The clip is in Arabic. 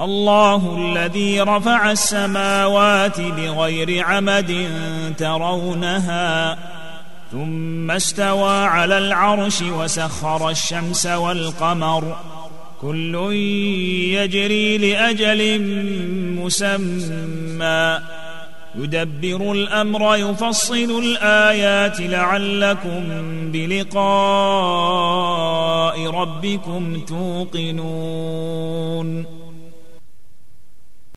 الله الذي رفع السماوات بغير عمد ترونها ثم استوى على العرش وسخر الشمس والقمر. كل يجري لأجل مسمى. يدبر الأمر يفصل الآيات لعلكم بلقاء ربكم توقنون.